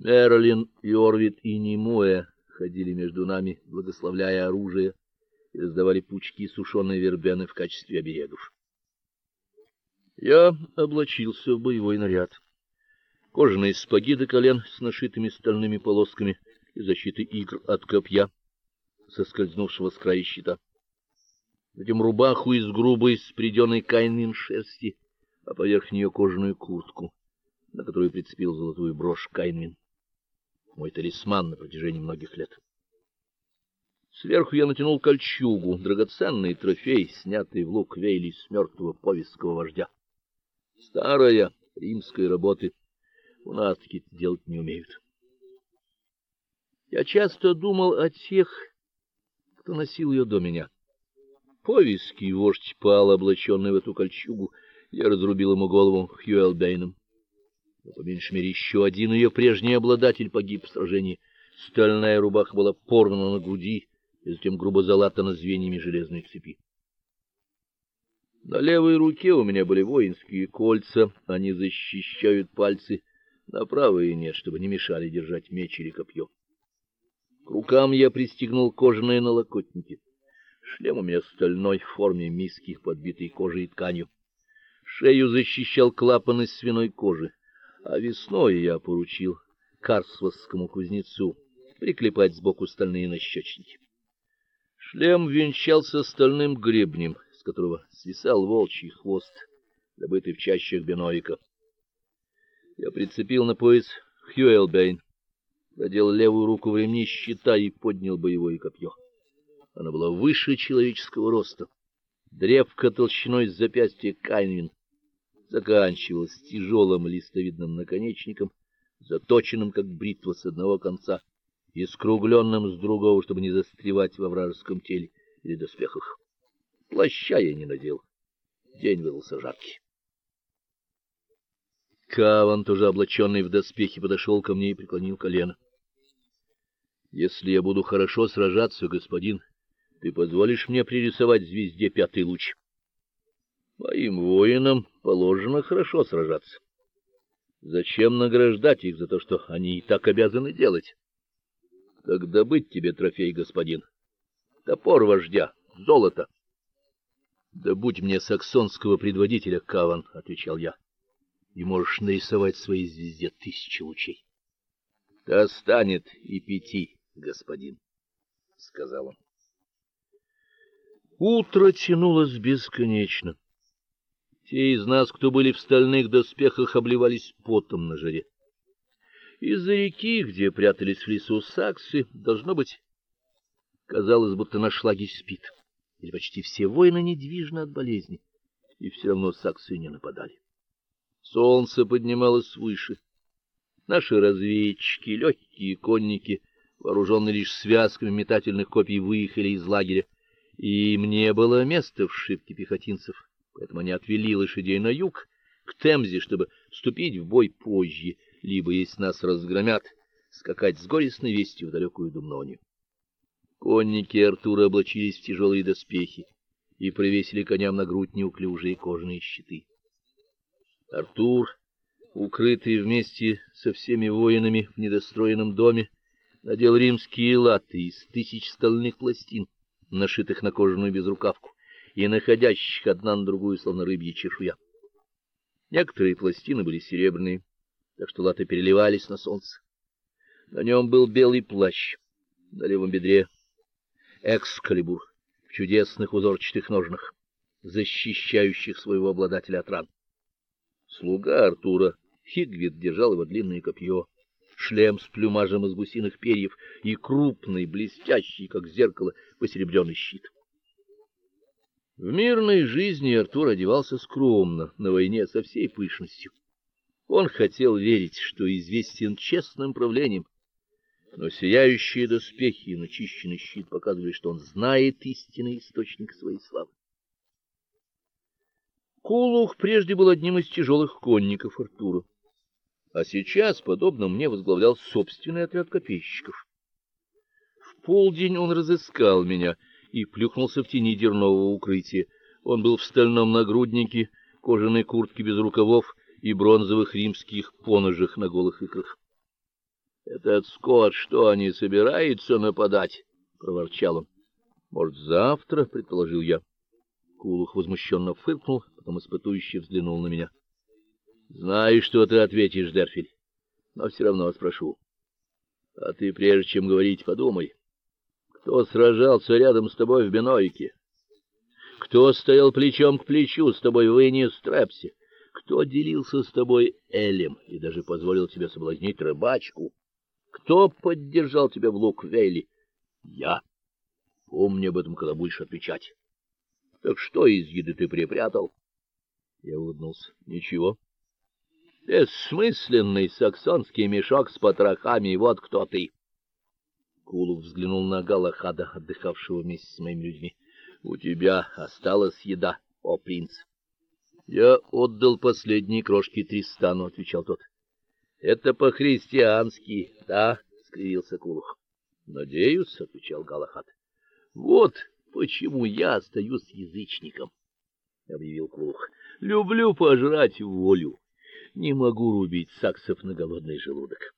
Мерлин, Йорвит и Немуэ ходили между нами, благословляя оружие, и раздавали пучки сушеной вербены в качестве оберегов. Я облачился в боевой наряд. Кожаные спаги до колен с нашитыми стальными полосками и защиты игр от копья, соскользнувшего с края щита. Затем рубаху из грубой спреденной кайнин шерсти, а поверх нее кожаную куртку, на которую прицепил золотую брошь кайнин мой талисман на протяжении многих лет. Сверху я натянул кольчугу, драгоценный трофей, снятый в лук Вейли с мертвого повестского вождя. Старая римской работы. У нас такие делать не умеют. Я часто думал о тех, кто носил ее до меня. Повестский вождь пал, облаченный в эту кольчугу, я разрубил ему голову Хьюэлбейном но по меньшей мере еще один ее прежний обладатель погиб в сражении. Стальная рубаха была порвана на груди и затем грубо залатана звеньями железной цепи. На левой руке у меня были воинские кольца, они защищают пальцы, на правой нет, чтобы не мешали держать меч или копье. К рукам я пристегнул кожаные налокотники. Шлем у меня стальной в форме миски, подбитой кожей и тканью. Шею защищал клапан из свиной кожи а весной я поручил карсвосскому кузнецу приклепать сбоку стальные нащечники. Шлем венчался стальным гребнем, с которого свисал волчий хвост, добытый в чащах Беновика. Я прицепил на пояс Хьюэлбейн, продел левую руку в ремни щита и поднял боевое копье. Оно было выше человеческого роста. Древко толщиной с запястья Кайнвин заканчивалась тяжелым листовидным наконечником, заточенным как бритва с одного конца и скругленным с другого, чтобы не застревать во вражеском теле или доспехах. Плаща я не надел. День выдался жаркий. Каван, тоже облаченный в доспехи, подошел ко мне и преклонил колено. Если я буду хорошо сражаться, господин, ты позволишь мне пририсовать звезде пятый луч? Моим воинам положено хорошо сражаться. Зачем награждать их за то, что они и так обязаны делать? Тогда быть тебе трофей, господин. Топор вождя, золото. Да будь мне саксонского предводителя, Каван, отвечал я. И можешь нарисовать своей звезде тысячи лучей. Да станет и пяти, господин, сказал он. Утро тянулось бесконечно. Те из нас, кто были в стальных доспехах, обливались потом на жаре. Из-за реки, где прятались в лесу саксы, должно быть, казалось, будто наш лагерь спит. Или почти все воины недвижны от болезни, и все равно саксы не нападали. Солнце поднималось выше. Наши разведчики, легкие конники, вооруженные лишь связками метательных копий, выехали из лагеря, и мне было место в шибке пехотинцев поэтому они отвели лошадей на юг, к Темзе, чтобы вступить в бой позже, либо, если нас разгромят, скакать с горестной вестью в далекую Думнонию. Конники Артура облачились в тяжелые доспехи и провесили коням на грудь неуклюжие кожаные щиты. Артур, укрытый вместе со всеми воинами в недостроенном доме, надел римские латы из тысяч стальных пластин, нашитых на кожаную безрукавку и находящих одна на другую словно рыбья чешуя. Некоторые пластины были серебряные, так что латы переливались на солнце. На нем был белый плащ, на левом бедре экскалибур в чудесных узорчатых ножнах, защищающих своего обладателя от ран. Слуга Артура Хигвит держал его длинное копье, шлем с плюмажем из гусиных перьев и крупный, блестящий, как зеркало, посеребренный щит. В мирной жизни Артур одевался скромно, на войне со всей пышностью. Он хотел верить, что известен честным правлением, но сияющие доспехи и начищенный щит показывали, что он знает истинный источник своей славы. Кулух прежде был одним из тяжелых конников Артура, а сейчас, подобно мне, возглавлял собственный отряд копейщиков. В полдень он разыскал меня и плюхнулся в тени дернового укрытия. Он был в стальном нагруднике, кожаной куртке без рукавов и бронзовых римских поножах на голых икрах. Этот скот что, не собирается нападать? проворчал он. Может, завтра, предположил я. Кулух возмущенно фыркнул, потом испытующе взглянул на меня. Знаю, что ты ответишь, Дерфиль, но все равно спрошу. А ты прежде чем говорить, подумай. Кто сражался рядом с тобой в Бенойке? Кто стоял плечом к плечу с тобой в Инни-Стрепсе? Кто делился с тобой Элем и даже позволил тебе соблазнить рыбачку? Кто поддержал тебя в Луквейле? Я. Помни об этом, когда будешь отвечать. Так что из еды ты припрятал? Я улыбнулся. Ничего. Бессмысленный саксонский мешок с потрохами, вот кто ты. Кулов взглянул на Галахада, отдыхавшего вместе с моими людьми. У тебя осталась еда, о принц. Я отдал последние крошки Тристану, отвечал тот. Это по-христиански, да, скривился Кулух. Надеюсь, отвечал Галахад. Вот почему я остаюсь язычником, объявил Кулух. Люблю пожрать волю. Не могу рубить саксов на голодный желудок.